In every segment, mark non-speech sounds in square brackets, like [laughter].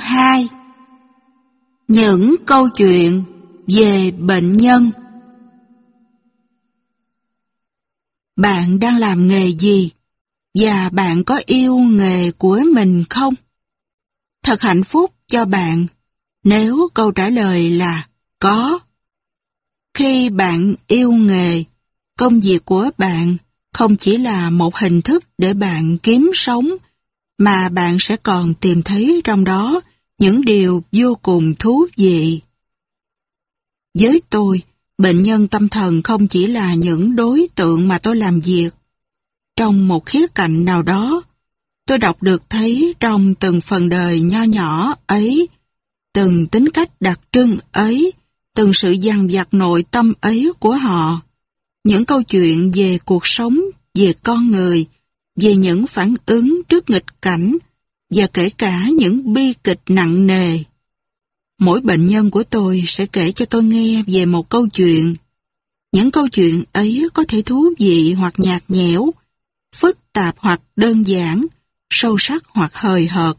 2 Những câu chuyện về bệnh nhân Bạn đang làm nghề gì? Và bạn có yêu nghề của mình không? Thật hạnh phúc cho bạn nếu câu trả lời là có. Khi bạn yêu nghề, công việc của bạn không chỉ là một hình thức để bạn kiếm sống, mà bạn sẽ còn tìm thấy trong đó những điều vô cùng thú vị. Với tôi, bệnh nhân tâm thần không chỉ là những đối tượng mà tôi làm việc. Trong một khía cạnh nào đó, tôi đọc được thấy trong từng phần đời nho nhỏ ấy, từng tính cách đặc trưng ấy, từng sự dằn vặt nội tâm ấy của họ. Những câu chuyện về cuộc sống, về con người, về những phản ứng trước nghịch cảnh, và kể cả những bi kịch nặng nề. Mỗi bệnh nhân của tôi sẽ kể cho tôi nghe về một câu chuyện. Những câu chuyện ấy có thể thú vị hoặc nhạt nhẽo, phức tạp hoặc đơn giản, sâu sắc hoặc hời hợt.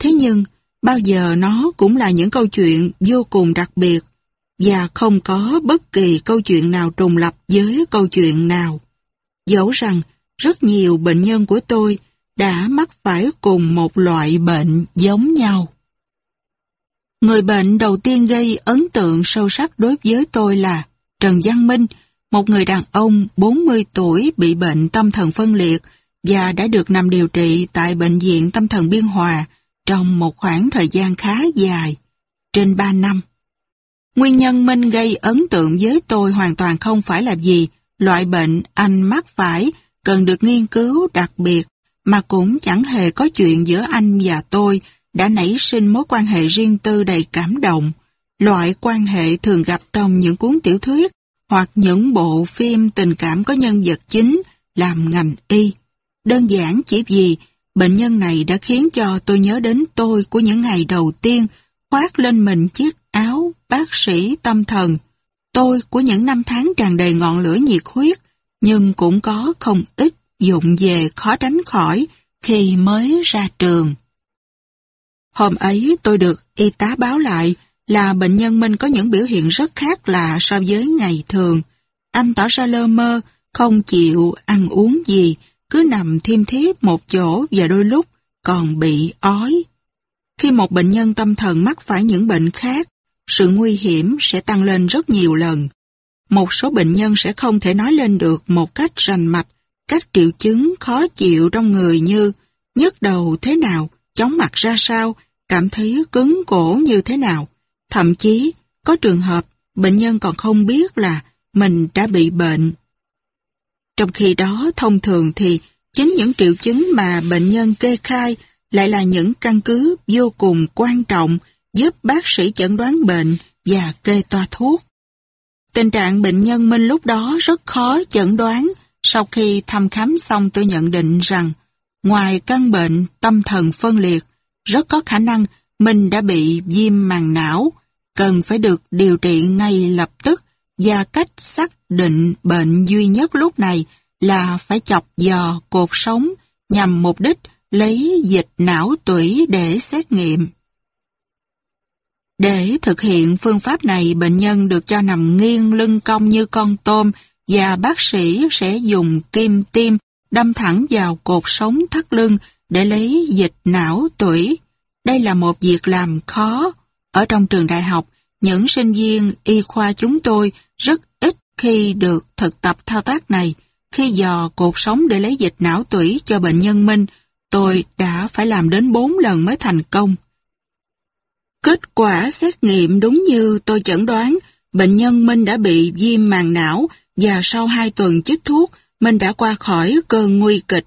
Thế nhưng, bao giờ nó cũng là những câu chuyện vô cùng đặc biệt và không có bất kỳ câu chuyện nào trùng lập với câu chuyện nào. Dẫu rằng, rất nhiều bệnh nhân của tôi đã mắc phải cùng một loại bệnh giống nhau. Người bệnh đầu tiên gây ấn tượng sâu sắc đối với tôi là Trần Văn Minh, một người đàn ông 40 tuổi bị bệnh tâm thần phân liệt và đã được nằm điều trị tại Bệnh viện Tâm thần Biên Hòa trong một khoảng thời gian khá dài, trên 3 năm. Nguyên nhân Minh gây ấn tượng với tôi hoàn toàn không phải là gì, loại bệnh anh mắc phải cần được nghiên cứu đặc biệt mà cũng chẳng hề có chuyện giữa anh và tôi đã nảy sinh mối quan hệ riêng tư đầy cảm động, loại quan hệ thường gặp trong những cuốn tiểu thuyết hoặc những bộ phim tình cảm có nhân vật chính làm ngành y. Đơn giản chỉ vì bệnh nhân này đã khiến cho tôi nhớ đến tôi của những ngày đầu tiên khoác lên mình chiếc áo bác sĩ tâm thần. Tôi của những năm tháng tràn đầy ngọn lửa nhiệt huyết nhưng cũng có không ít dụng về khó tránh khỏi khi mới ra trường. Hôm ấy tôi được y tá báo lại là bệnh nhân mình có những biểu hiện rất khác lạ so với ngày thường. Anh tỏ ra lơ mơ, không chịu ăn uống gì, cứ nằm thiêm thiếp một chỗ và đôi lúc còn bị ói. Khi một bệnh nhân tâm thần mắc phải những bệnh khác, sự nguy hiểm sẽ tăng lên rất nhiều lần. Một số bệnh nhân sẽ không thể nói lên được một cách rành mạch các triệu chứng khó chịu trong người như nhức đầu thế nào, chóng mặt ra sao, cảm thấy cứng cổ như thế nào. Thậm chí, có trường hợp bệnh nhân còn không biết là mình đã bị bệnh. Trong khi đó, thông thường thì chính những triệu chứng mà bệnh nhân kê khai lại là những căn cứ vô cùng quan trọng giúp bác sĩ chẩn đoán bệnh và kê toa thuốc. Tình trạng bệnh nhân Minh lúc đó rất khó chẩn đoán sau khi thăm khám xong tôi nhận định rằng ngoài căn bệnh tâm thần phân liệt, rất có khả năng mình đã bị viêm màng não, cần phải được điều trị ngay lập tức và cách xác định bệnh duy nhất lúc này là phải chọc dò cột sống nhằm mục đích lấy dịch não tủy để xét nghiệm. Để thực hiện phương pháp này, bệnh nhân được cho nằm nghiêng lưng cong như con tôm và bác sĩ sẽ dùng kim tiêm đâm thẳng vào cột sống thắt lưng để lấy dịch não tủy. Đây là một việc làm khó. Ở trong trường đại học, những sinh viên y khoa chúng tôi rất ít khi được thực tập thao tác này. Khi dò cột sống để lấy dịch não tủy cho bệnh nhân Minh, tôi đã phải làm đến 4 lần mới thành công. Kết quả xét nghiệm đúng như tôi chẩn đoán, bệnh nhân Minh đã bị viêm màng não và sau hai tuần chích thuốc, mình đã qua khỏi cơn nguy kịch,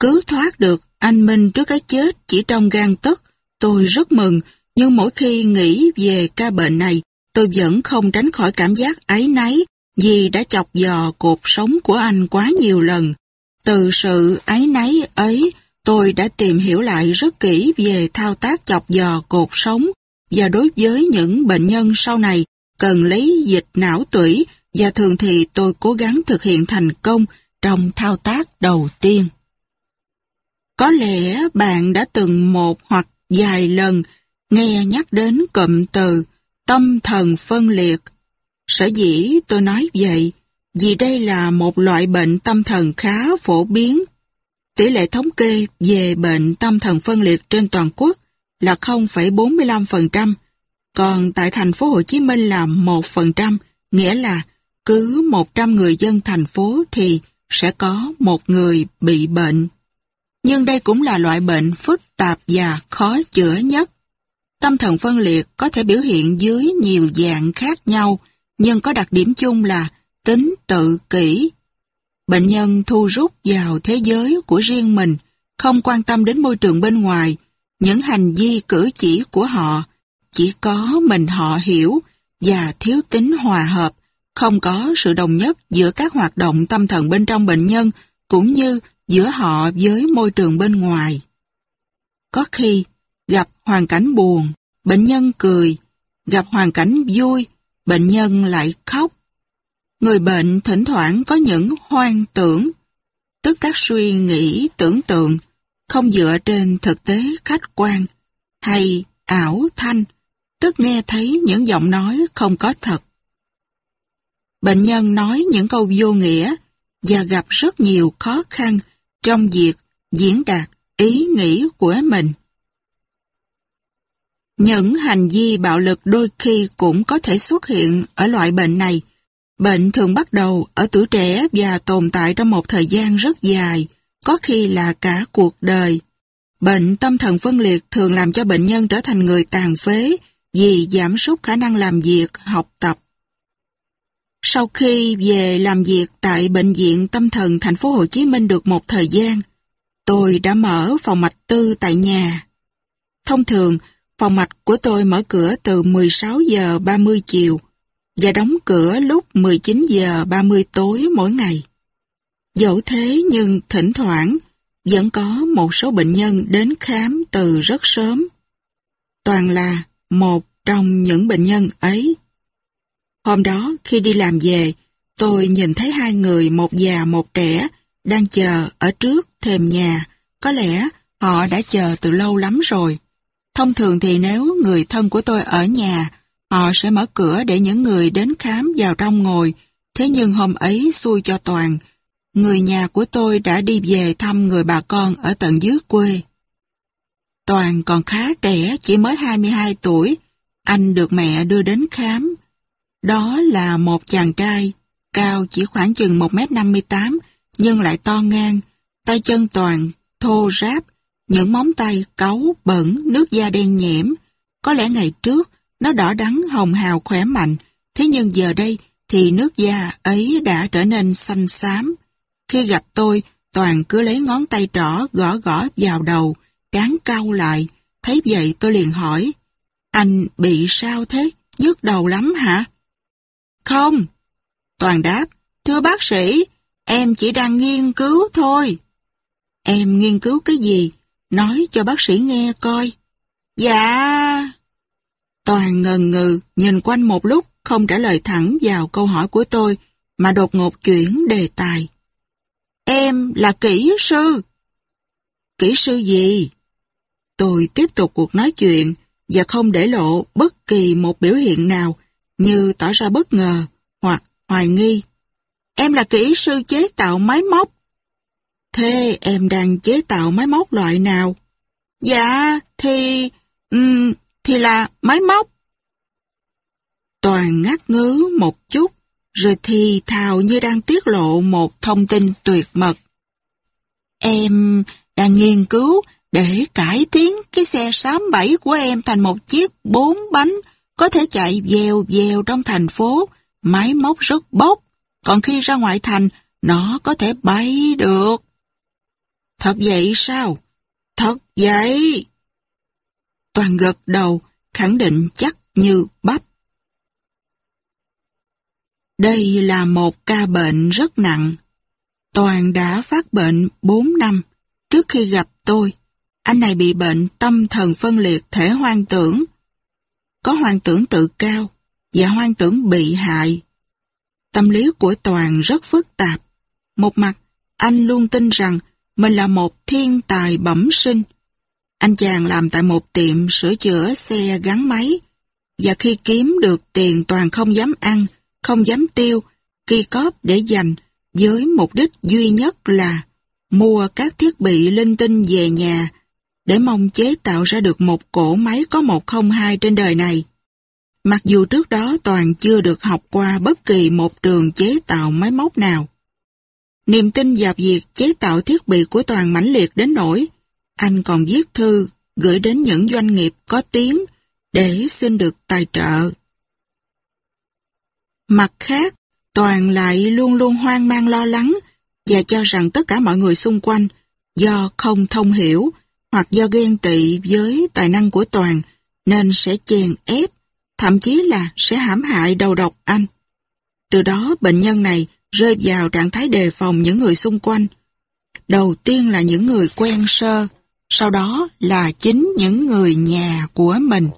cứu thoát được anh Minh trước cái chết chỉ trong gan tức. Tôi rất mừng, nhưng mỗi khi nghĩ về ca bệnh này, tôi vẫn không tránh khỏi cảm giác áy náy vì đã chọc dò cuộc sống của anh quá nhiều lần. Từ sự áy náy ấy, tôi đã tìm hiểu lại rất kỹ về thao tác chọc dò cột sống và đối với những bệnh nhân sau này cần lấy dịch não tủy và thường thì tôi cố gắng thực hiện thành công trong thao tác đầu tiên. Có lẽ bạn đã từng một hoặc vài lần nghe nhắc đến cụm từ tâm thần phân liệt. Sở dĩ tôi nói vậy vì đây là một loại bệnh tâm thần khá phổ biến. Tỷ lệ thống kê về bệnh tâm thần phân liệt trên toàn quốc là 0,45%, còn tại thành phố Hồ Chí Minh là 1%, nghĩa là cứ 100 người dân thành phố thì sẽ có một người bị bệnh. Nhưng đây cũng là loại bệnh phức tạp và khó chữa nhất. Tâm thần phân liệt có thể biểu hiện dưới nhiều dạng khác nhau, nhưng có đặc điểm chung là tính tự kỷ. Bệnh nhân thu rút vào thế giới của riêng mình, không quan tâm đến môi trường bên ngoài, những hành vi cử chỉ của họ chỉ có mình họ hiểu và thiếu tính hòa hợp không có sự đồng nhất giữa các hoạt động tâm thần bên trong bệnh nhân cũng như giữa họ với môi trường bên ngoài. Có khi gặp hoàn cảnh buồn, bệnh nhân cười, gặp hoàn cảnh vui, bệnh nhân lại khóc. Người bệnh thỉnh thoảng có những hoang tưởng, tức các suy nghĩ tưởng tượng, không dựa trên thực tế khách quan, hay ảo thanh, tức nghe thấy những giọng nói không có thật bệnh nhân nói những câu vô nghĩa và gặp rất nhiều khó khăn trong việc diễn đạt ý nghĩ của mình. Những hành vi bạo lực đôi khi cũng có thể xuất hiện ở loại bệnh này. Bệnh thường bắt đầu ở tuổi trẻ và tồn tại trong một thời gian rất dài, có khi là cả cuộc đời. Bệnh tâm thần phân liệt thường làm cho bệnh nhân trở thành người tàn phế vì giảm sút khả năng làm việc, học tập. Sau khi về làm việc tại Bệnh viện Tâm thần thành phố Hồ Chí Minh được một thời gian, tôi đã mở phòng mạch tư tại nhà. Thông thường, phòng mạch của tôi mở cửa từ 16 giờ 30 chiều và đóng cửa lúc 19 giờ 30 tối mỗi ngày. Dẫu thế nhưng thỉnh thoảng vẫn có một số bệnh nhân đến khám từ rất sớm. Toàn là một trong những bệnh nhân ấy Hôm đó, khi đi làm về, tôi nhìn thấy hai người, một già một trẻ, đang chờ ở trước thềm nhà. Có lẽ họ đã chờ từ lâu lắm rồi. Thông thường thì nếu người thân của tôi ở nhà, họ sẽ mở cửa để những người đến khám vào trong ngồi. Thế nhưng hôm ấy xui cho toàn, người nhà của tôi đã đi về thăm người bà con ở tận dưới quê. Toàn còn khá trẻ, chỉ mới 22 tuổi. Anh được mẹ đưa đến khám, đó là một chàng trai, cao chỉ khoảng chừng 1m58, nhưng lại to ngang, tay chân toàn, thô ráp, những móng tay cáu, bẩn, nước da đen nhẽm. Có lẽ ngày trước, nó đỏ đắng, hồng hào, khỏe mạnh, thế nhưng giờ đây thì nước da ấy đã trở nên xanh xám. Khi gặp tôi, Toàn cứ lấy ngón tay trỏ gõ gõ vào đầu, trán cau lại. Thấy vậy tôi liền hỏi, anh bị sao thế? Nhức đầu lắm hả? Không. Toàn đáp, thưa bác sĩ, em chỉ đang nghiên cứu thôi. Em nghiên cứu cái gì? Nói cho bác sĩ nghe coi. Dạ. Toàn ngần ngừ, nhìn quanh một lúc, không trả lời thẳng vào câu hỏi của tôi, mà đột ngột chuyển đề tài. Em là kỹ sư. Kỹ sư gì? Tôi tiếp tục cuộc nói chuyện và không để lộ bất kỳ một biểu hiện nào như tỏ ra bất ngờ hoặc hoài nghi. Em là kỹ sư chế tạo máy móc. Thế em đang chế tạo máy móc loại nào? Dạ, thì... Um, thì là máy móc. Toàn ngắt ngứ một chút, rồi thì thào như đang tiết lộ một thông tin tuyệt mật. Em đang nghiên cứu để cải tiến cái xe 67 của em thành một chiếc bốn bánh có thể chạy dèo dèo trong thành phố, máy móc rất bốc, còn khi ra ngoại thành, nó có thể bay được. Thật vậy sao? Thật vậy! Toàn gật đầu, khẳng định chắc như bắp. Đây là một ca bệnh rất nặng. Toàn đã phát bệnh 4 năm trước khi gặp tôi. Anh này bị bệnh tâm thần phân liệt thể hoang tưởng, có hoang tưởng tự cao và hoang tưởng bị hại. Tâm lý của Toàn rất phức tạp. Một mặt, anh luôn tin rằng mình là một thiên tài bẩm sinh. Anh chàng làm tại một tiệm sửa chữa xe gắn máy và khi kiếm được tiền Toàn không dám ăn, không dám tiêu, kỳ cóp để dành với mục đích duy nhất là mua các thiết bị linh tinh về nhà để mong chế tạo ra được một cỗ máy có 102 trên đời này. Mặc dù trước đó Toàn chưa được học qua bất kỳ một trường chế tạo máy móc nào. Niềm tin vào việc chế tạo thiết bị của Toàn mãnh liệt đến nỗi anh còn viết thư gửi đến những doanh nghiệp có tiếng để xin được tài trợ. Mặt khác, Toàn lại luôn luôn hoang mang lo lắng và cho rằng tất cả mọi người xung quanh do không thông hiểu hoặc do ghen tị với tài năng của Toàn nên sẽ chèn ép, thậm chí là sẽ hãm hại đầu độc anh. Từ đó bệnh nhân này rơi vào trạng thái đề phòng những người xung quanh. Đầu tiên là những người quen sơ, sau đó là chính những người nhà của mình.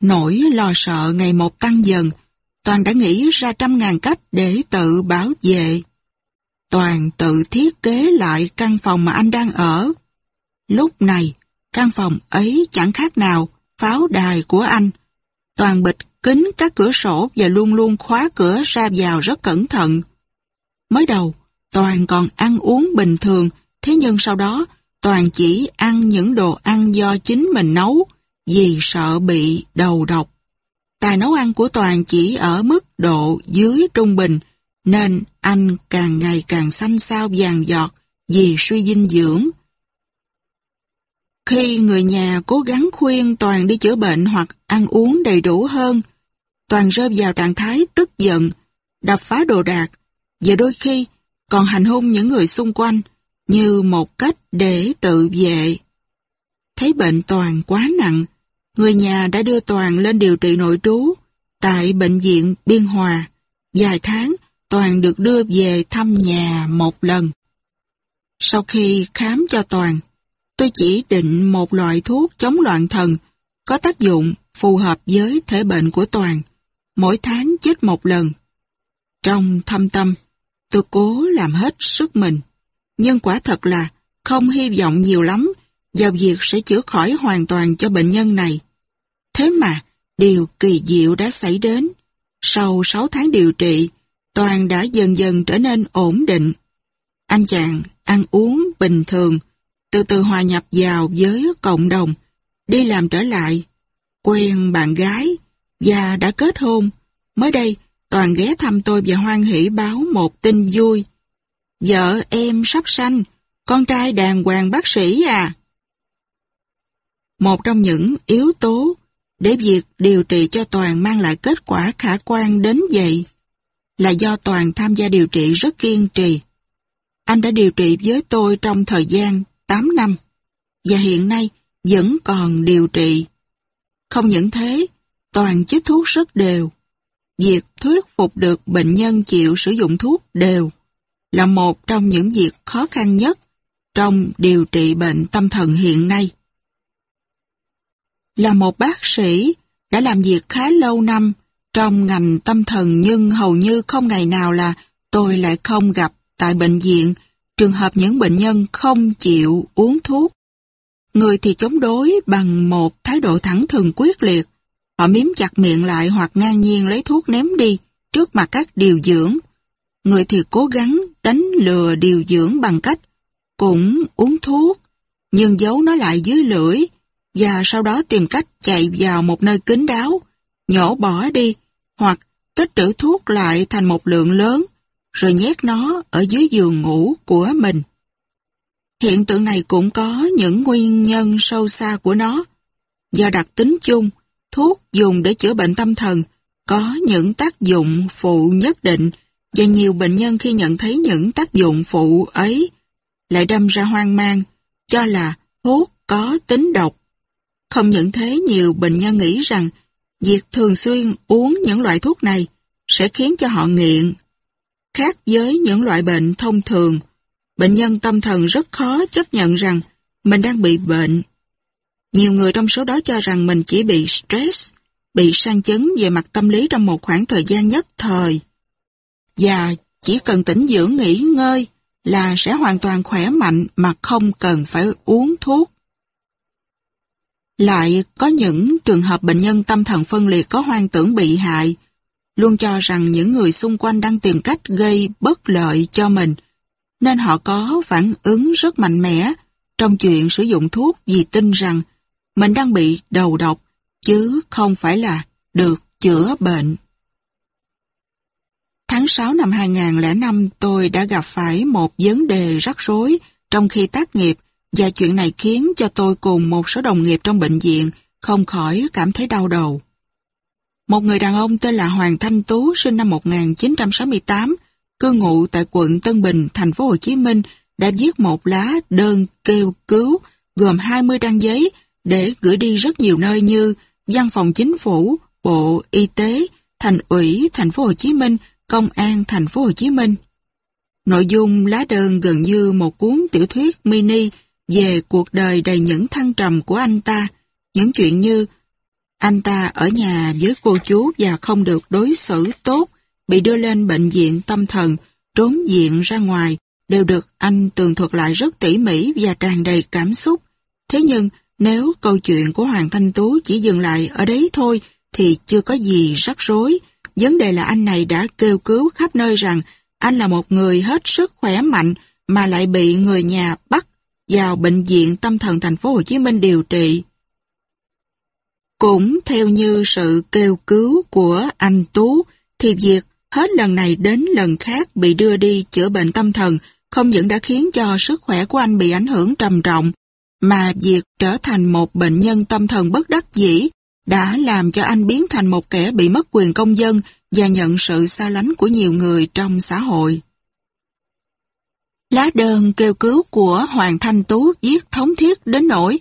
Nỗi lo sợ ngày một tăng dần, Toàn đã nghĩ ra trăm ngàn cách để tự bảo vệ. Toàn tự thiết kế lại căn phòng mà anh đang ở, Lúc này, căn phòng ấy chẳng khác nào pháo đài của anh. Toàn bịch kính các cửa sổ và luôn luôn khóa cửa ra vào rất cẩn thận. Mới đầu, Toàn còn ăn uống bình thường, thế nhưng sau đó Toàn chỉ ăn những đồ ăn do chính mình nấu vì sợ bị đầu độc. Tài nấu ăn của Toàn chỉ ở mức độ dưới trung bình nên anh càng ngày càng xanh xao vàng giọt vì suy dinh dưỡng. Khi người nhà cố gắng khuyên Toàn đi chữa bệnh hoặc ăn uống đầy đủ hơn, Toàn rơi vào trạng thái tức giận, đập phá đồ đạc, và đôi khi còn hành hung những người xung quanh như một cách để tự vệ. Thấy bệnh Toàn quá nặng, người nhà đã đưa Toàn lên điều trị nội trú tại Bệnh viện Biên Hòa. Vài tháng, Toàn được đưa về thăm nhà một lần. Sau khi khám cho Toàn, tôi chỉ định một loại thuốc chống loạn thần có tác dụng phù hợp với thể bệnh của Toàn, mỗi tháng chết một lần. Trong thâm tâm, tôi cố làm hết sức mình, nhưng quả thật là không hy vọng nhiều lắm vào việc sẽ chữa khỏi hoàn toàn cho bệnh nhân này. Thế mà, điều kỳ diệu đã xảy đến. Sau 6 tháng điều trị, Toàn đã dần dần trở nên ổn định. Anh chàng ăn uống bình thường, từ từ hòa nhập vào với cộng đồng, đi làm trở lại, quen bạn gái và đã kết hôn. Mới đây, Toàn ghé thăm tôi và hoan hỷ báo một tin vui. Vợ em sắp sanh, con trai đàng hoàng bác sĩ à. Một trong những yếu tố để việc điều trị cho Toàn mang lại kết quả khả quan đến vậy là do Toàn tham gia điều trị rất kiên trì. Anh đã điều trị với tôi trong thời gian 8 năm và hiện nay vẫn còn điều trị. Không những thế, toàn chích thuốc rất đều. Việc thuyết phục được bệnh nhân chịu sử dụng thuốc đều là một trong những việc khó khăn nhất trong điều trị bệnh tâm thần hiện nay. Là một bác sĩ đã làm việc khá lâu năm trong ngành tâm thần nhưng hầu như không ngày nào là tôi lại không gặp tại bệnh viện trường hợp những bệnh nhân không chịu uống thuốc. Người thì chống đối bằng một thái độ thẳng thừng quyết liệt. Họ miếm chặt miệng lại hoặc ngang nhiên lấy thuốc ném đi trước mặt các điều dưỡng. Người thì cố gắng đánh lừa điều dưỡng bằng cách cũng uống thuốc, nhưng giấu nó lại dưới lưỡi và sau đó tìm cách chạy vào một nơi kín đáo, nhổ bỏ đi hoặc tích trữ thuốc lại thành một lượng lớn rồi nhét nó ở dưới giường ngủ của mình. Hiện tượng này cũng có những nguyên nhân sâu xa của nó. Do đặc tính chung, thuốc dùng để chữa bệnh tâm thần có những tác dụng phụ nhất định và nhiều bệnh nhân khi nhận thấy những tác dụng phụ ấy lại đâm ra hoang mang, cho là thuốc có tính độc. Không những thế nhiều bệnh nhân nghĩ rằng việc thường xuyên uống những loại thuốc này sẽ khiến cho họ nghiện Khác với những loại bệnh thông thường, bệnh nhân tâm thần rất khó chấp nhận rằng mình đang bị bệnh. Nhiều người trong số đó cho rằng mình chỉ bị stress, bị sang chấn về mặt tâm lý trong một khoảng thời gian nhất thời. Và chỉ cần tỉnh dưỡng nghỉ ngơi là sẽ hoàn toàn khỏe mạnh mà không cần phải uống thuốc. Lại có những trường hợp bệnh nhân tâm thần phân liệt có hoang tưởng bị hại luôn cho rằng những người xung quanh đang tìm cách gây bất lợi cho mình, nên họ có phản ứng rất mạnh mẽ trong chuyện sử dụng thuốc vì tin rằng mình đang bị đầu độc chứ không phải là được chữa bệnh. Tháng 6 năm 2005 tôi đã gặp phải một vấn đề rắc rối trong khi tác nghiệp và chuyện này khiến cho tôi cùng một số đồng nghiệp trong bệnh viện không khỏi cảm thấy đau đầu. Một người đàn ông tên là Hoàng Thanh Tú sinh năm 1968, cư ngụ tại quận Tân Bình, thành phố Hồ Chí Minh đã viết một lá đơn kêu cứu gồm 20 trang giấy để gửi đi rất nhiều nơi như Văn phòng Chính phủ, Bộ Y tế, Thành ủy Thành phố Hồ Chí Minh, Công an Thành phố Hồ Chí Minh. Nội dung lá đơn gần như một cuốn tiểu thuyết mini về cuộc đời đầy những thăng trầm của anh ta. Những chuyện như anh ta ở nhà với cô chú và không được đối xử tốt, bị đưa lên bệnh viện tâm thần, trốn diện ra ngoài, đều được anh tường thuật lại rất tỉ mỉ và tràn đầy cảm xúc. Thế nhưng, nếu câu chuyện của Hoàng Thanh Tú chỉ dừng lại ở đấy thôi, thì chưa có gì rắc rối. Vấn đề là anh này đã kêu cứu khắp nơi rằng anh là một người hết sức khỏe mạnh mà lại bị người nhà bắt vào bệnh viện tâm thần thành phố Hồ Chí Minh điều trị. Cũng theo như sự kêu cứu của anh Tú, thì việc hết lần này đến lần khác bị đưa đi chữa bệnh tâm thần không những đã khiến cho sức khỏe của anh bị ảnh hưởng trầm trọng, mà việc trở thành một bệnh nhân tâm thần bất đắc dĩ đã làm cho anh biến thành một kẻ bị mất quyền công dân và nhận sự xa lánh của nhiều người trong xã hội. Lá đơn kêu cứu của Hoàng Thanh Tú viết thống thiết đến nỗi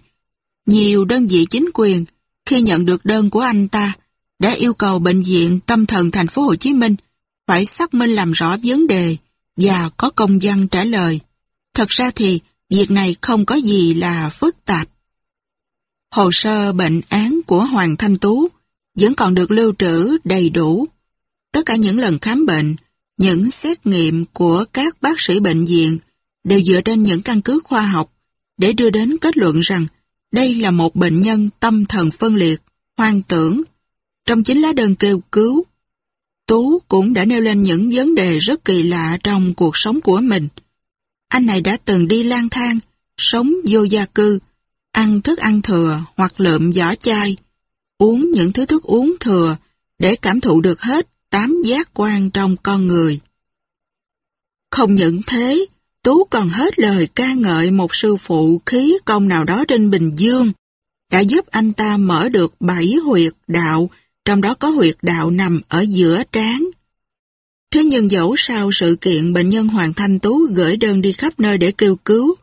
nhiều đơn vị chính quyền khi nhận được đơn của anh ta đã yêu cầu Bệnh viện Tâm thần Thành phố Hồ Chí Minh phải xác minh làm rõ vấn đề và có công văn trả lời. Thật ra thì việc này không có gì là phức tạp. Hồ sơ bệnh án của Hoàng Thanh Tú vẫn còn được lưu trữ đầy đủ. Tất cả những lần khám bệnh, những xét nghiệm của các bác sĩ bệnh viện đều dựa trên những căn cứ khoa học để đưa đến kết luận rằng đây là một bệnh nhân tâm thần phân liệt, hoang tưởng. Trong chính lá đơn kêu cứu, Tú cũng đã nêu lên những vấn đề rất kỳ lạ trong cuộc sống của mình. Anh này đã từng đi lang thang, sống vô gia cư, ăn thức ăn thừa hoặc lượm vỏ chai, uống những thứ thức uống thừa để cảm thụ được hết tám giác quan trong con người. Không những thế, Tú còn hết lời ca ngợi một sư phụ khí công nào đó trên Bình Dương, đã giúp anh ta mở được bảy huyệt đạo, trong đó có huyệt đạo nằm ở giữa trán. Thế nhưng dẫu sao sự kiện bệnh nhân Hoàng Thanh Tú gửi đơn đi khắp nơi để kêu cứu,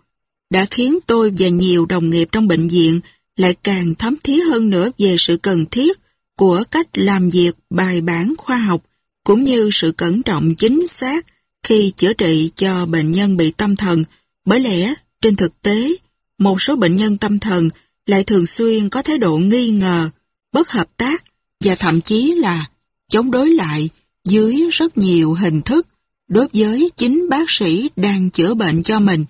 đã khiến tôi và nhiều đồng nghiệp trong bệnh viện lại càng thấm thiết hơn nữa về sự cần thiết của cách làm việc bài bản khoa học cũng như sự cẩn trọng chính xác khi chữa trị cho bệnh nhân bị tâm thần, bởi lẽ trên thực tế, một số bệnh nhân tâm thần lại thường xuyên có thái độ nghi ngờ, bất hợp tác và thậm chí là chống đối lại dưới rất nhiều hình thức đối với chính bác sĩ đang chữa bệnh cho mình.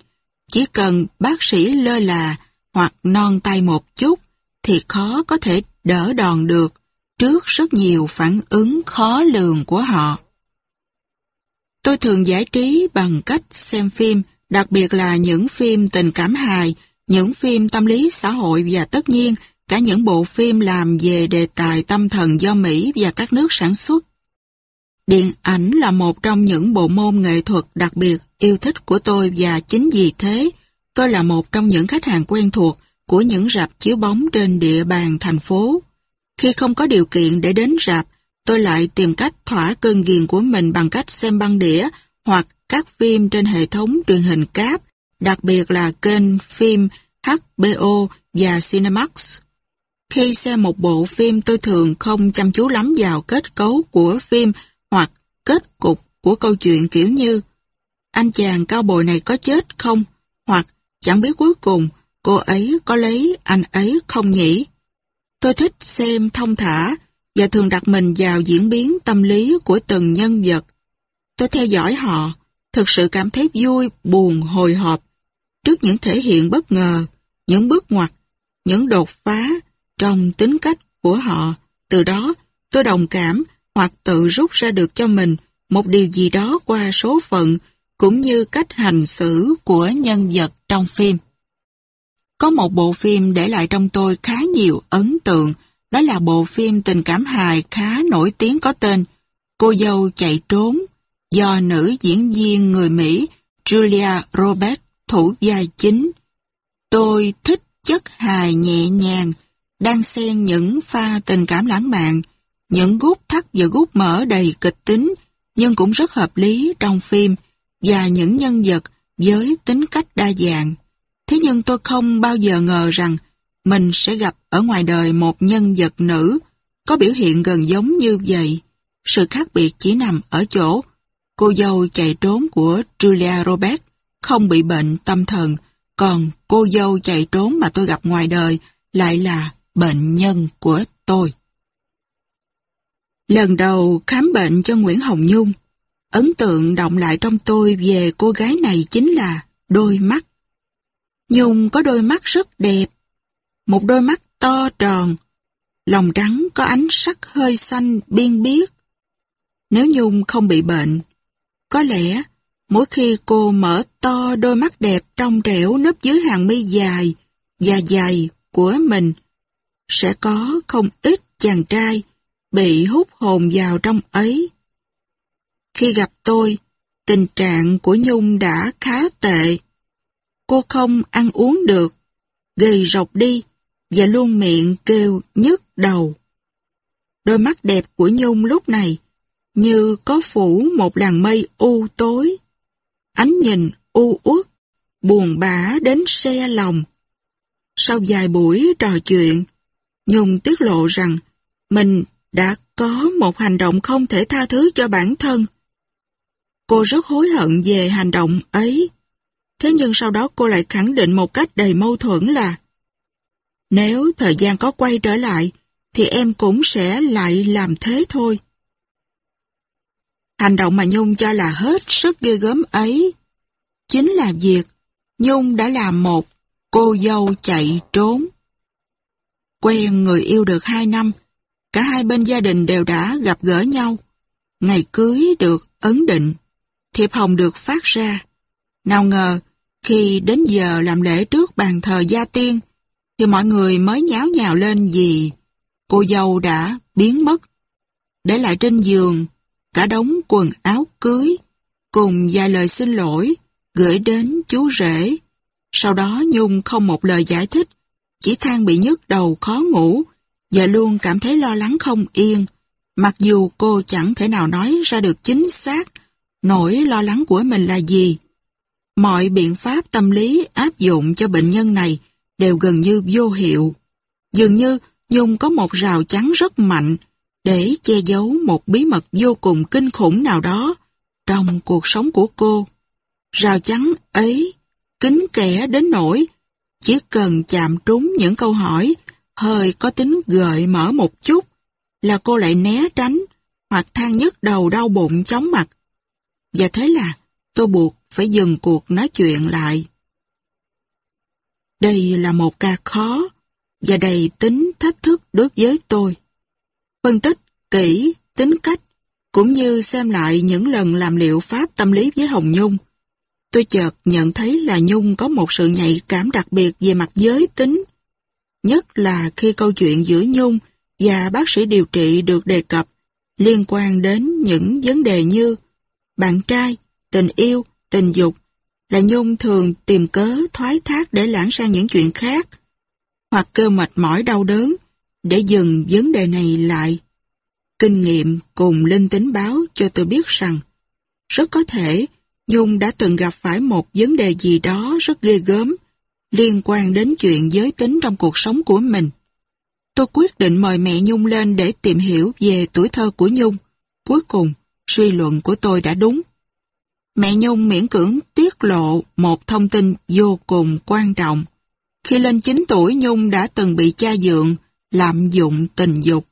Chỉ cần bác sĩ lơ là hoặc non tay một chút thì khó có thể đỡ đòn được trước rất nhiều phản ứng khó lường của họ. Tôi thường giải trí bằng cách xem phim, đặc biệt là những phim tình cảm hài, những phim tâm lý xã hội và tất nhiên cả những bộ phim làm về đề tài tâm thần do Mỹ và các nước sản xuất. Điện ảnh là một trong những bộ môn nghệ thuật đặc biệt yêu thích của tôi và chính vì thế tôi là một trong những khách hàng quen thuộc của những rạp chiếu bóng trên địa bàn thành phố. Khi không có điều kiện để đến rạp, tôi lại tìm cách thỏa cơn ghiền của mình bằng cách xem băng đĩa hoặc các phim trên hệ thống truyền hình cáp, đặc biệt là kênh phim HBO và Cinemax. Khi xem một bộ phim tôi thường không chăm chú lắm vào kết cấu của phim hoặc kết cục của câu chuyện kiểu như anh chàng cao bồi này có chết không? Hoặc chẳng biết cuối cùng cô ấy có lấy anh ấy không nhỉ? Tôi thích xem thông thả và thường đặt mình vào diễn biến tâm lý của từng nhân vật. Tôi theo dõi họ, thực sự cảm thấy vui, buồn, hồi hộp trước những thể hiện bất ngờ, những bước ngoặt, những đột phá trong tính cách của họ. Từ đó, tôi đồng cảm hoặc tự rút ra được cho mình một điều gì đó qua số phận cũng như cách hành xử của nhân vật trong phim. Có một bộ phim để lại trong tôi khá nhiều ấn tượng đó là bộ phim tình cảm hài khá nổi tiếng có tên Cô dâu chạy trốn do nữ diễn viên người Mỹ Julia Roberts thủ vai chính. Tôi thích chất hài nhẹ nhàng, đang xen những pha tình cảm lãng mạn, những gút thắt và gút mở đầy kịch tính, nhưng cũng rất hợp lý trong phim và những nhân vật với tính cách đa dạng. Thế nhưng tôi không bao giờ ngờ rằng mình sẽ gặp ở ngoài đời một nhân vật nữ có biểu hiện gần giống như vậy. Sự khác biệt chỉ nằm ở chỗ cô dâu chạy trốn của Julia Roberts không bị bệnh tâm thần, còn cô dâu chạy trốn mà tôi gặp ngoài đời lại là bệnh nhân của tôi. Lần đầu khám bệnh cho Nguyễn Hồng Nhung, ấn tượng động lại trong tôi về cô gái này chính là đôi mắt. Nhung có đôi mắt rất đẹp, một đôi mắt to tròn, lòng trắng có ánh sắc hơi xanh biên biếc. Nếu Nhung không bị bệnh, có lẽ mỗi khi cô mở to đôi mắt đẹp trong trẻo nấp dưới hàng mi dài và dày của mình, sẽ có không ít chàng trai bị hút hồn vào trong ấy. Khi gặp tôi, tình trạng của Nhung đã khá tệ. Cô không ăn uống được, gầy rộc đi và luôn miệng kêu nhức đầu. Đôi mắt đẹp của Nhung lúc này như có phủ một làn mây u tối. Ánh nhìn u uất, buồn bã đến xe lòng. Sau vài buổi trò chuyện, Nhung tiết lộ rằng mình đã có một hành động không thể tha thứ cho bản thân. Cô rất hối hận về hành động ấy. Thế nhưng sau đó cô lại khẳng định một cách đầy mâu thuẫn là nếu thời gian có quay trở lại, thì em cũng sẽ lại làm thế thôi. Hành động mà Nhung cho là hết sức ghê gớm ấy, chính là việc Nhung đã làm một cô dâu chạy trốn. Quen người yêu được hai năm, cả hai bên gia đình đều đã gặp gỡ nhau. Ngày cưới được ấn định, thiệp hồng được phát ra. Nào ngờ, khi đến giờ làm lễ trước bàn thờ gia tiên, thì mọi người mới nháo nhào lên vì cô dâu đã biến mất. Để lại trên giường, cả đống quần áo cưới, cùng vài lời xin lỗi, gửi đến chú rể. Sau đó Nhung không một lời giải thích, chỉ than bị nhức đầu khó ngủ, và luôn cảm thấy lo lắng không yên. Mặc dù cô chẳng thể nào nói ra được chính xác nỗi lo lắng của mình là gì. Mọi biện pháp tâm lý áp dụng cho bệnh nhân này đều gần như vô hiệu. Dường như Dung có một rào chắn rất mạnh để che giấu một bí mật vô cùng kinh khủng nào đó trong cuộc sống của cô. Rào chắn ấy kín kẽ đến nỗi chỉ cần chạm trúng những câu hỏi hơi có tính gợi mở một chút là cô lại né tránh hoặc than nhức đầu đau bụng chóng mặt. Và thế là tôi buộc phải dừng cuộc nói chuyện lại. Đây là một ca khó và đầy tính thách thức đối với tôi. Phân tích kỹ tính cách cũng như xem lại những lần làm liệu pháp tâm lý với Hồng Nhung. Tôi chợt nhận thấy là Nhung có một sự nhạy cảm đặc biệt về mặt giới tính, nhất là khi câu chuyện giữa Nhung và bác sĩ điều trị được đề cập liên quan đến những vấn đề như bạn trai, tình yêu, tình dục, là Nhung thường tìm cớ thoái thác để lãng sang những chuyện khác, hoặc cơ mệt mỏi đau đớn, để dừng vấn đề này lại. Kinh nghiệm cùng linh tính báo cho tôi biết rằng, rất có thể Nhung đã từng gặp phải một vấn đề gì đó rất ghê gớm liên quan đến chuyện giới tính trong cuộc sống của mình. Tôi quyết định mời mẹ Nhung lên để tìm hiểu về tuổi thơ của Nhung. Cuối cùng, suy luận của tôi đã đúng. Mẹ Nhung miễn cưỡng tiết lộ một thông tin vô cùng quan trọng. Khi lên 9 tuổi Nhung đã từng bị cha dượng lạm dụng tình dục.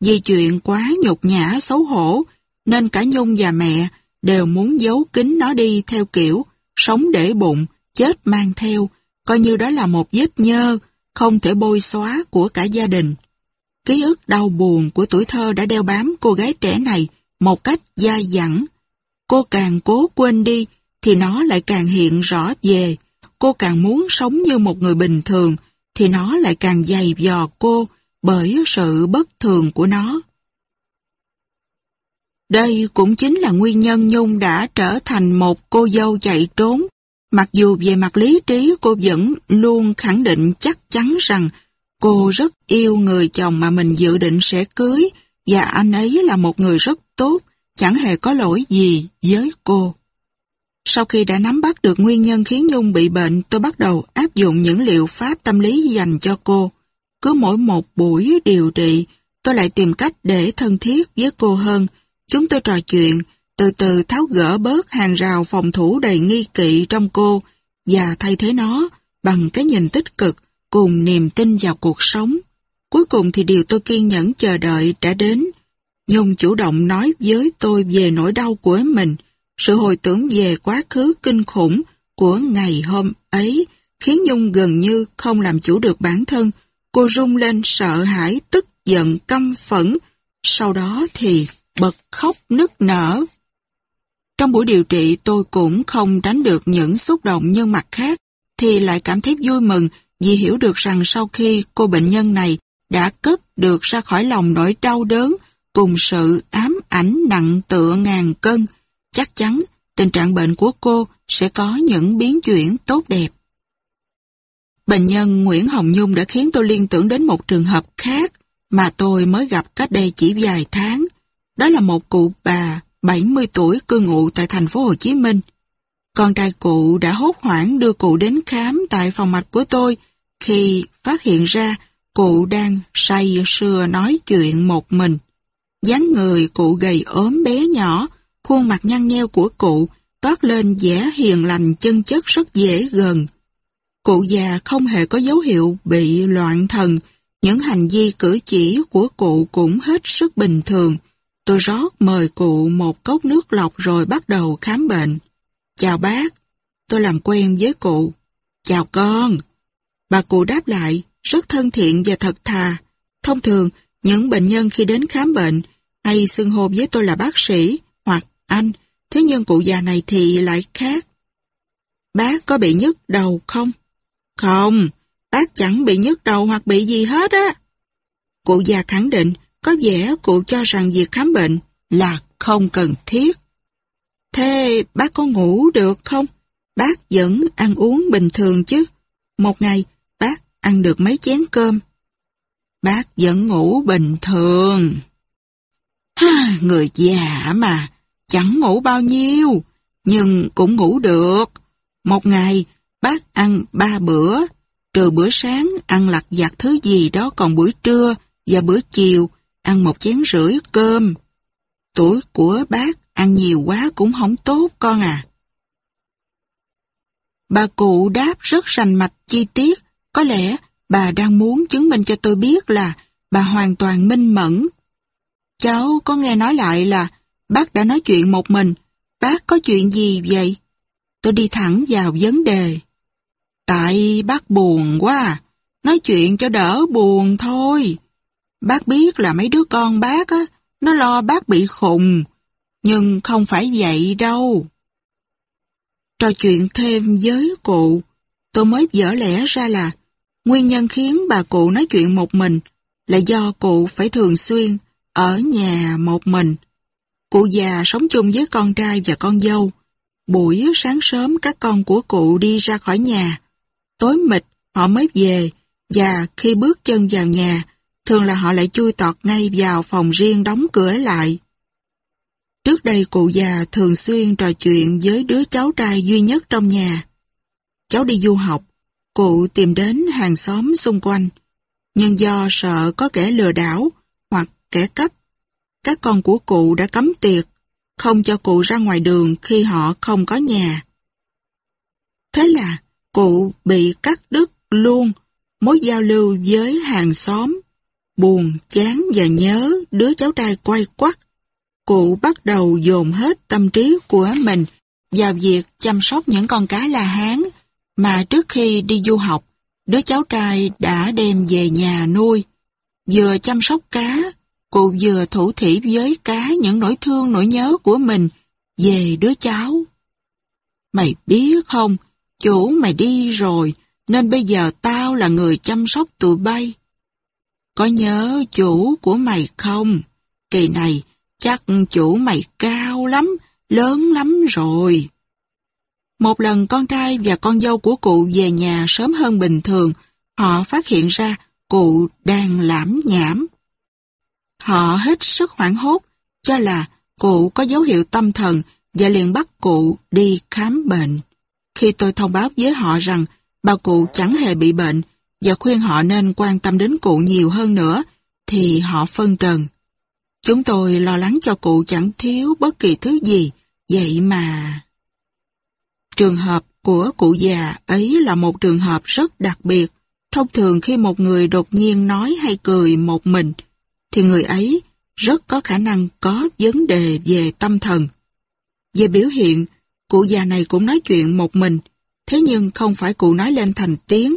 Vì chuyện quá nhục nhã xấu hổ nên cả Nhung và mẹ đều muốn giấu kín nó đi theo kiểu sống để bụng, chết mang theo, coi như đó là một vết nhơ, không thể bôi xóa của cả gia đình. Ký ức đau buồn của tuổi thơ đã đeo bám cô gái trẻ này một cách da dẳng, Cô càng cố quên đi, thì nó lại càng hiện rõ về. Cô càng muốn sống như một người bình thường, thì nó lại càng dày dò cô bởi sự bất thường của nó. Đây cũng chính là nguyên nhân Nhung đã trở thành một cô dâu chạy trốn. Mặc dù về mặt lý trí cô vẫn luôn khẳng định chắc chắn rằng cô rất yêu người chồng mà mình dự định sẽ cưới và anh ấy là một người rất tốt, chẳng hề có lỗi gì với cô. Sau khi đã nắm bắt được nguyên nhân khiến Nhung bị bệnh, tôi bắt đầu áp dụng những liệu pháp tâm lý dành cho cô. Cứ mỗi một buổi điều trị, tôi lại tìm cách để thân thiết với cô hơn. Chúng tôi trò chuyện, từ từ tháo gỡ bớt hàng rào phòng thủ đầy nghi kỵ trong cô và thay thế nó bằng cái nhìn tích cực cùng niềm tin vào cuộc sống. Cuối cùng thì điều tôi kiên nhẫn chờ đợi đã đến Nhung chủ động nói với tôi về nỗi đau của mình, sự hồi tưởng về quá khứ kinh khủng của ngày hôm ấy khiến Nhung gần như không làm chủ được bản thân. Cô rung lên sợ hãi, tức giận, căm phẫn, sau đó thì bật khóc nức nở. Trong buổi điều trị tôi cũng không tránh được những xúc động nhưng mặt khác thì lại cảm thấy vui mừng vì hiểu được rằng sau khi cô bệnh nhân này đã cất được ra khỏi lòng nỗi đau đớn cùng sự ám ảnh nặng tựa ngàn cân, chắc chắn tình trạng bệnh của cô sẽ có những biến chuyển tốt đẹp. Bệnh nhân Nguyễn Hồng Nhung đã khiến tôi liên tưởng đến một trường hợp khác mà tôi mới gặp cách đây chỉ vài tháng. Đó là một cụ bà 70 tuổi cư ngụ tại thành phố Hồ Chí Minh. Con trai cụ đã hốt hoảng đưa cụ đến khám tại phòng mạch của tôi khi phát hiện ra cụ đang say sưa nói chuyện một mình dáng người cụ gầy ốm bé nhỏ, khuôn mặt nhăn nheo của cụ toát lên vẻ hiền lành chân chất rất dễ gần. Cụ già không hề có dấu hiệu bị loạn thần, những hành vi cử chỉ của cụ cũng hết sức bình thường. Tôi rót mời cụ một cốc nước lọc rồi bắt đầu khám bệnh. Chào bác, tôi làm quen với cụ. Chào con. Bà cụ đáp lại, rất thân thiện và thật thà. Thông thường, những bệnh nhân khi đến khám bệnh hay xưng hồn với tôi là bác sĩ hoặc anh, thế nhưng cụ già này thì lại khác. Bác có bị nhức đầu không? Không, bác chẳng bị nhức đầu hoặc bị gì hết á. Cụ già khẳng định, có vẻ cụ cho rằng việc khám bệnh là không cần thiết. Thế bác có ngủ được không? Bác vẫn ăn uống bình thường chứ. Một ngày, bác ăn được mấy chén cơm. Bác vẫn ngủ bình thường. [sighs] Người già mà, chẳng ngủ bao nhiêu, nhưng cũng ngủ được. Một ngày, bác ăn ba bữa, trừ bữa sáng ăn lặt giặt thứ gì đó còn buổi trưa và bữa chiều ăn một chén rưỡi cơm. Tuổi của bác ăn nhiều quá cũng không tốt con à. Bà cụ đáp rất rành mạch chi tiết, có lẽ bà đang muốn chứng minh cho tôi biết là bà hoàn toàn minh mẫn Cháu có nghe nói lại là bác đã nói chuyện một mình, bác có chuyện gì vậy? Tôi đi thẳng vào vấn đề. Tại bác buồn quá à. nói chuyện cho đỡ buồn thôi. Bác biết là mấy đứa con bác á, nó lo bác bị khùng, nhưng không phải vậy đâu. Trò chuyện thêm với cụ, tôi mới dở lẽ ra là nguyên nhân khiến bà cụ nói chuyện một mình là do cụ phải thường xuyên ở nhà một mình. Cụ già sống chung với con trai và con dâu. Buổi sáng sớm các con của cụ đi ra khỏi nhà. Tối mịt họ mới về và khi bước chân vào nhà, thường là họ lại chui tọt ngay vào phòng riêng đóng cửa lại. Trước đây cụ già thường xuyên trò chuyện với đứa cháu trai duy nhất trong nhà. Cháu đi du học, cụ tìm đến hàng xóm xung quanh. Nhưng do sợ có kẻ lừa đảo, kẻ cấp. Các con của cụ đã cấm tiệc, không cho cụ ra ngoài đường khi họ không có nhà. Thế là cụ bị cắt đứt luôn mối giao lưu với hàng xóm. Buồn, chán và nhớ đứa cháu trai quay quắt. Cụ bắt đầu dồn hết tâm trí của mình vào việc chăm sóc những con cá la hán mà trước khi đi du học, đứa cháu trai đã đem về nhà nuôi. Vừa chăm sóc cá, Cô vừa thủ thỉ với cá những nỗi thương nỗi nhớ của mình về đứa cháu. Mày biết không, chủ mày đi rồi, nên bây giờ tao là người chăm sóc tụi bay. Có nhớ chủ của mày không? Kỳ này, chắc chủ mày cao lắm, lớn lắm rồi. Một lần con trai và con dâu của cụ về nhà sớm hơn bình thường, họ phát hiện ra cụ đang lãm nhảm. Họ hết sức hoảng hốt, cho là cụ có dấu hiệu tâm thần và liền bắt cụ đi khám bệnh. Khi tôi thông báo với họ rằng bà cụ chẳng hề bị bệnh và khuyên họ nên quan tâm đến cụ nhiều hơn nữa, thì họ phân trần. Chúng tôi lo lắng cho cụ chẳng thiếu bất kỳ thứ gì, vậy mà... Trường hợp của cụ già ấy là một trường hợp rất đặc biệt. Thông thường khi một người đột nhiên nói hay cười một mình, thì người ấy rất có khả năng có vấn đề về tâm thần. Về biểu hiện, cụ già này cũng nói chuyện một mình, thế nhưng không phải cụ nói lên thành tiếng.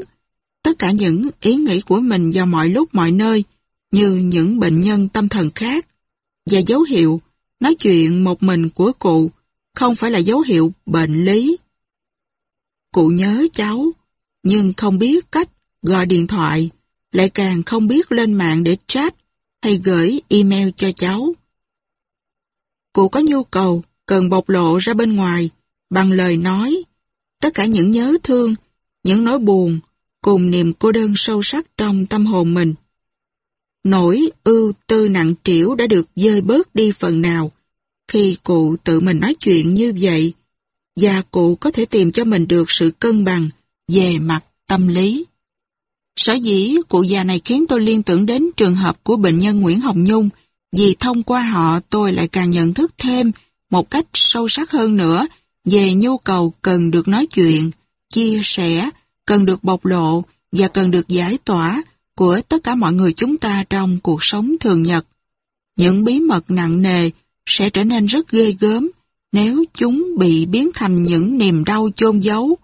Tất cả những ý nghĩ của mình vào mọi lúc mọi nơi, như những bệnh nhân tâm thần khác. Và dấu hiệu, nói chuyện một mình của cụ không phải là dấu hiệu bệnh lý. Cụ nhớ cháu, nhưng không biết cách gọi điện thoại, lại càng không biết lên mạng để chat hay gửi email cho cháu. cụ có nhu cầu cần bộc lộ ra bên ngoài bằng lời nói tất cả những nhớ thương, những nỗi buồn cùng niềm cô đơn sâu sắc trong tâm hồn mình. Nỗi ưu tư nặng trĩu đã được dơi bớt đi phần nào khi cụ tự mình nói chuyện như vậy và cụ có thể tìm cho mình được sự cân bằng về mặt tâm lý. Sở dĩ cụ già này khiến tôi liên tưởng đến trường hợp của bệnh nhân Nguyễn Hồng Nhung, vì thông qua họ tôi lại càng nhận thức thêm một cách sâu sắc hơn nữa về nhu cầu cần được nói chuyện, chia sẻ, cần được bộc lộ và cần được giải tỏa của tất cả mọi người chúng ta trong cuộc sống thường nhật. Những bí mật nặng nề sẽ trở nên rất ghê gớm nếu chúng bị biến thành những niềm đau chôn giấu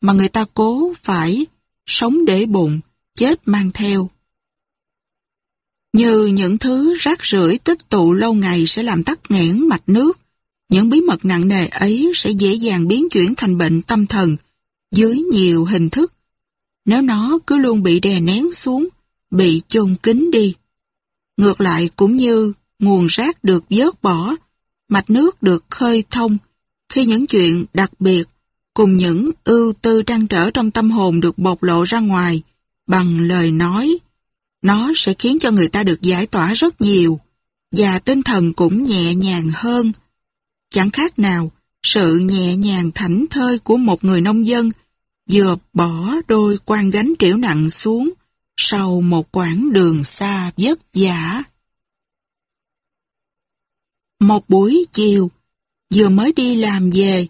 mà người ta cố phải sống để bụng chết mang theo. Như những thứ rác rưởi tích tụ lâu ngày sẽ làm tắc nghẽn mạch nước, những bí mật nặng nề ấy sẽ dễ dàng biến chuyển thành bệnh tâm thần dưới nhiều hình thức. Nếu nó cứ luôn bị đè nén xuống, bị chôn kín đi. Ngược lại cũng như nguồn rác được vớt bỏ, mạch nước được khơi thông, khi những chuyện đặc biệt cùng những ưu tư trăn trở trong tâm hồn được bộc lộ ra ngoài, bằng lời nói. Nó sẽ khiến cho người ta được giải tỏa rất nhiều và tinh thần cũng nhẹ nhàng hơn. Chẳng khác nào, sự nhẹ nhàng thảnh thơi của một người nông dân vừa bỏ đôi quan gánh triểu nặng xuống sau một quãng đường xa vất vả. Một buổi chiều, vừa mới đi làm về,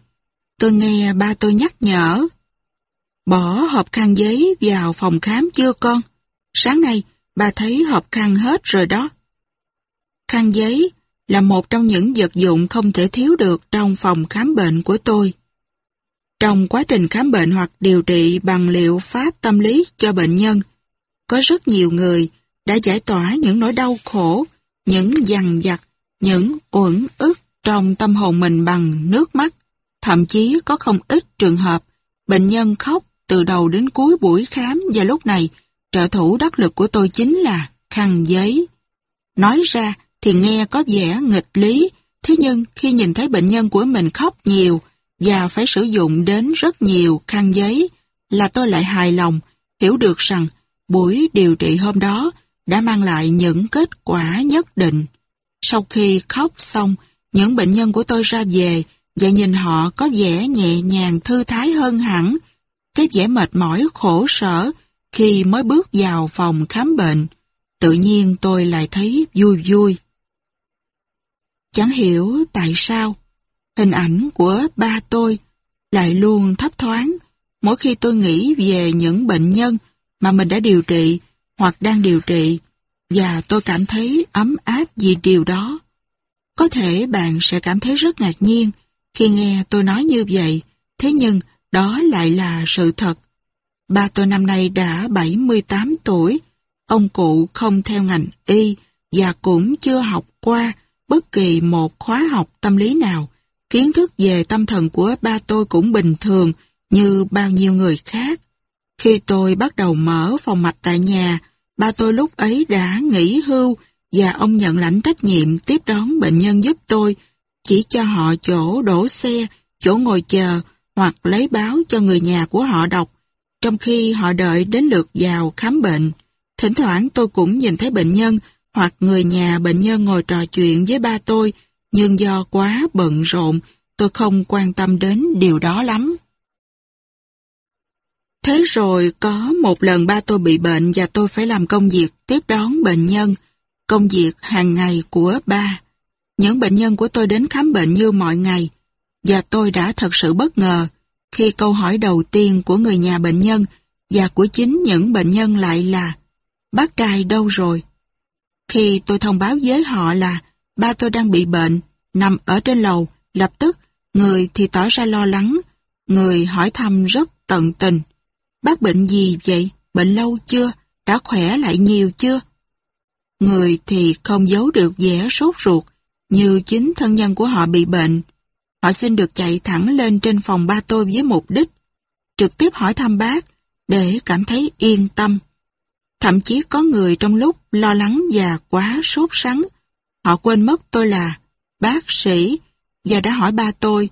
tôi nghe ba tôi nhắc nhở bỏ hộp khăn giấy vào phòng khám chưa con? Sáng nay, bà thấy hộp khăn hết rồi đó. Khăn giấy là một trong những vật dụng không thể thiếu được trong phòng khám bệnh của tôi. Trong quá trình khám bệnh hoặc điều trị bằng liệu pháp tâm lý cho bệnh nhân, có rất nhiều người đã giải tỏa những nỗi đau khổ, những dằn vặt, những uẩn ức trong tâm hồn mình bằng nước mắt. Thậm chí có không ít trường hợp bệnh nhân khóc từ đầu đến cuối buổi khám và lúc này trợ thủ đắc lực của tôi chính là khăn giấy. Nói ra thì nghe có vẻ nghịch lý, thế nhưng khi nhìn thấy bệnh nhân của mình khóc nhiều và phải sử dụng đến rất nhiều khăn giấy là tôi lại hài lòng, hiểu được rằng buổi điều trị hôm đó đã mang lại những kết quả nhất định. Sau khi khóc xong, những bệnh nhân của tôi ra về và nhìn họ có vẻ nhẹ nhàng thư thái hơn hẳn cái vẻ mệt mỏi khổ sở khi mới bước vào phòng khám bệnh, tự nhiên tôi lại thấy vui vui. Chẳng hiểu tại sao, hình ảnh của ba tôi lại luôn thấp thoáng mỗi khi tôi nghĩ về những bệnh nhân mà mình đã điều trị hoặc đang điều trị và tôi cảm thấy ấm áp vì điều đó. Có thể bạn sẽ cảm thấy rất ngạc nhiên khi nghe tôi nói như vậy, thế nhưng đó lại là sự thật. Ba tôi năm nay đã 78 tuổi, ông cụ không theo ngành y và cũng chưa học qua bất kỳ một khóa học tâm lý nào. Kiến thức về tâm thần của ba tôi cũng bình thường như bao nhiêu người khác. Khi tôi bắt đầu mở phòng mạch tại nhà, ba tôi lúc ấy đã nghỉ hưu và ông nhận lãnh trách nhiệm tiếp đón bệnh nhân giúp tôi, chỉ cho họ chỗ đổ xe, chỗ ngồi chờ hoặc lấy báo cho người nhà của họ đọc, trong khi họ đợi đến lượt vào khám bệnh. Thỉnh thoảng tôi cũng nhìn thấy bệnh nhân hoặc người nhà bệnh nhân ngồi trò chuyện với ba tôi, nhưng do quá bận rộn, tôi không quan tâm đến điều đó lắm. Thế rồi có một lần ba tôi bị bệnh và tôi phải làm công việc tiếp đón bệnh nhân, công việc hàng ngày của ba. Những bệnh nhân của tôi đến khám bệnh như mọi ngày, và tôi đã thật sự bất ngờ khi câu hỏi đầu tiên của người nhà bệnh nhân và của chính những bệnh nhân lại là bác trai đâu rồi? Khi tôi thông báo với họ là ba tôi đang bị bệnh, nằm ở trên lầu, lập tức người thì tỏ ra lo lắng, người hỏi thăm rất tận tình. Bác bệnh gì vậy? Bệnh lâu chưa? Đã khỏe lại nhiều chưa? Người thì không giấu được vẻ sốt ruột, như chính thân nhân của họ bị bệnh. Họ xin được chạy thẳng lên trên phòng ba tôi với mục đích trực tiếp hỏi thăm bác để cảm thấy yên tâm. Thậm chí có người trong lúc lo lắng và quá sốt sắng, họ quên mất tôi là bác sĩ và đã hỏi ba tôi,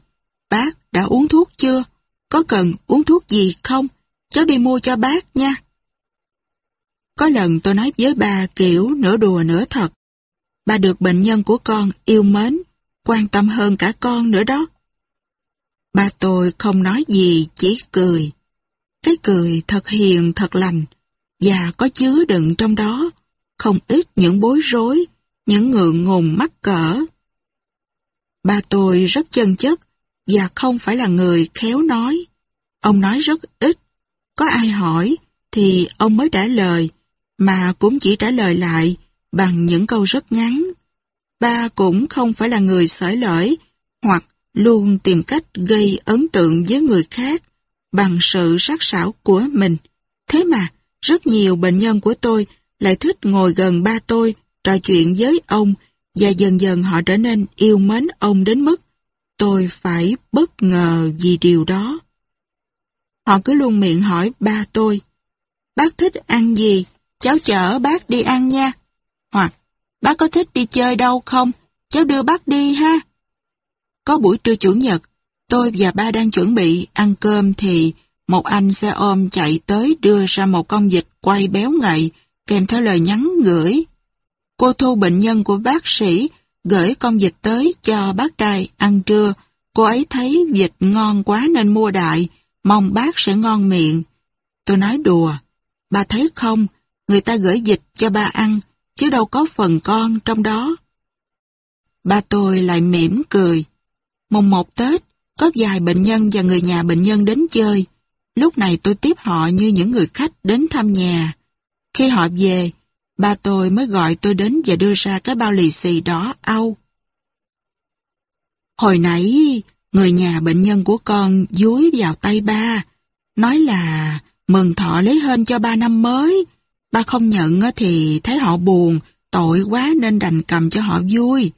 bác đã uống thuốc chưa? Có cần uống thuốc gì không? Cháu đi mua cho bác nha. Có lần tôi nói với bà kiểu nửa đùa nửa thật. Bà được bệnh nhân của con yêu mến quan tâm hơn cả con nữa đó. Ba tôi không nói gì, chỉ cười. Cái cười thật hiền, thật lành, và có chứa đựng trong đó không ít những bối rối, những ngượng ngùng mắc cỡ. Ba tôi rất chân chất và không phải là người khéo nói. Ông nói rất ít, có ai hỏi thì ông mới trả lời, mà cũng chỉ trả lời lại bằng những câu rất ngắn ba cũng không phải là người sởi lởi hoặc luôn tìm cách gây ấn tượng với người khác bằng sự sắc sảo của mình. Thế mà, rất nhiều bệnh nhân của tôi lại thích ngồi gần ba tôi trò chuyện với ông và dần dần họ trở nên yêu mến ông đến mức tôi phải bất ngờ vì điều đó. Họ cứ luôn miệng hỏi ba tôi, bác thích ăn gì, cháu chở bác đi ăn nha, hoặc Bác có thích đi chơi đâu không? Cháu đưa bác đi ha. Có buổi trưa chủ nhật, tôi và ba đang chuẩn bị ăn cơm thì một anh xe ôm chạy tới đưa ra một con vịt quay béo ngậy kèm theo lời nhắn gửi. Cô thu bệnh nhân của bác sĩ gửi con vịt tới cho bác trai ăn trưa. Cô ấy thấy vịt ngon quá nên mua đại, mong bác sẽ ngon miệng. Tôi nói đùa, bà thấy không, người ta gửi vịt cho ba ăn, chứ đâu có phần con trong đó. Ba tôi lại mỉm cười. Mùng một Tết, có vài bệnh nhân và người nhà bệnh nhân đến chơi. Lúc này tôi tiếp họ như những người khách đến thăm nhà. Khi họ về, ba tôi mới gọi tôi đến và đưa ra cái bao lì xì đỏ âu. Hồi nãy, người nhà bệnh nhân của con dúi vào tay ba, nói là mừng thọ lấy hên cho ba năm mới, Ba không nhận thì thấy họ buồn, tội quá nên đành cầm cho họ vui.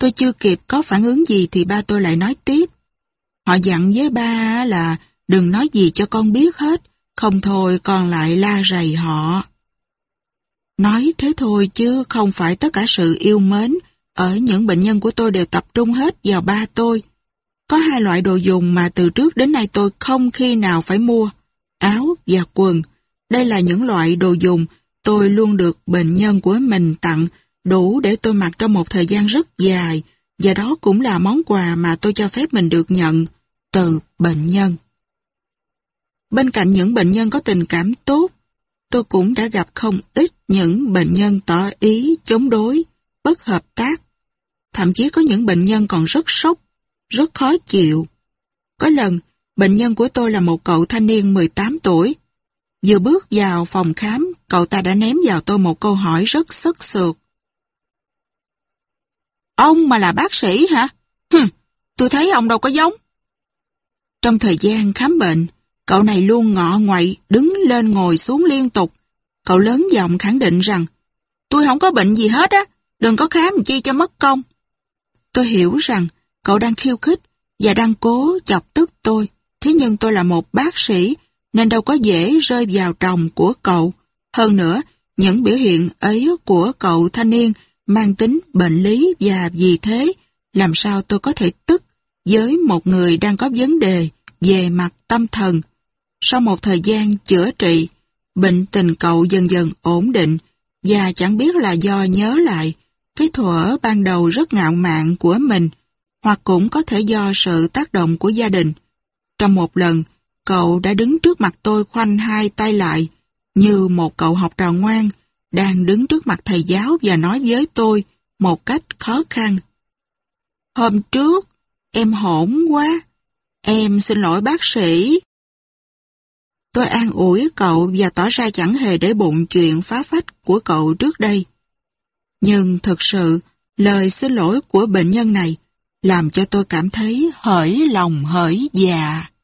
Tôi chưa kịp có phản ứng gì thì ba tôi lại nói tiếp. Họ dặn với ba là đừng nói gì cho con biết hết, không thôi còn lại la rầy họ. Nói thế thôi chứ không phải tất cả sự yêu mến ở những bệnh nhân của tôi đều tập trung hết vào ba tôi. Có hai loại đồ dùng mà từ trước đến nay tôi không khi nào phải mua, áo và quần. Đây là những loại đồ dùng tôi luôn được bệnh nhân của mình tặng, đủ để tôi mặc trong một thời gian rất dài, và đó cũng là món quà mà tôi cho phép mình được nhận từ bệnh nhân. Bên cạnh những bệnh nhân có tình cảm tốt, tôi cũng đã gặp không ít những bệnh nhân tỏ ý chống đối, bất hợp tác. Thậm chí có những bệnh nhân còn rất sốc, rất khó chịu. Có lần, bệnh nhân của tôi là một cậu thanh niên 18 tuổi, Vừa bước vào phòng khám, cậu ta đã ném vào tôi một câu hỏi rất sức sượt. Ông mà là bác sĩ hả? Hừm, tôi thấy ông đâu có giống. Trong thời gian khám bệnh, cậu này luôn ngọ ngoại, đứng lên ngồi xuống liên tục. Cậu lớn giọng khẳng định rằng, tôi không có bệnh gì hết á, đừng có khám chi cho mất công. Tôi hiểu rằng cậu đang khiêu khích và đang cố chọc tức tôi, thế nhưng tôi là một bác sĩ, nên đâu có dễ rơi vào tròng của cậu. Hơn nữa, những biểu hiện ấy của cậu thanh niên mang tính bệnh lý và vì thế, làm sao tôi có thể tức với một người đang có vấn đề về mặt tâm thần. Sau một thời gian chữa trị, bệnh tình cậu dần dần ổn định và chẳng biết là do nhớ lại cái thuở ban đầu rất ngạo mạn của mình hoặc cũng có thể do sự tác động của gia đình. Trong một lần, Cậu đã đứng trước mặt tôi khoanh hai tay lại, như một cậu học trò ngoan, đang đứng trước mặt thầy giáo và nói với tôi một cách khó khăn. Hôm trước, em hỗn quá, em xin lỗi bác sĩ. Tôi an ủi cậu và tỏ ra chẳng hề để bụng chuyện phá phách của cậu trước đây. Nhưng thật sự, lời xin lỗi của bệnh nhân này làm cho tôi cảm thấy hỡi lòng hỡi già. Dạ.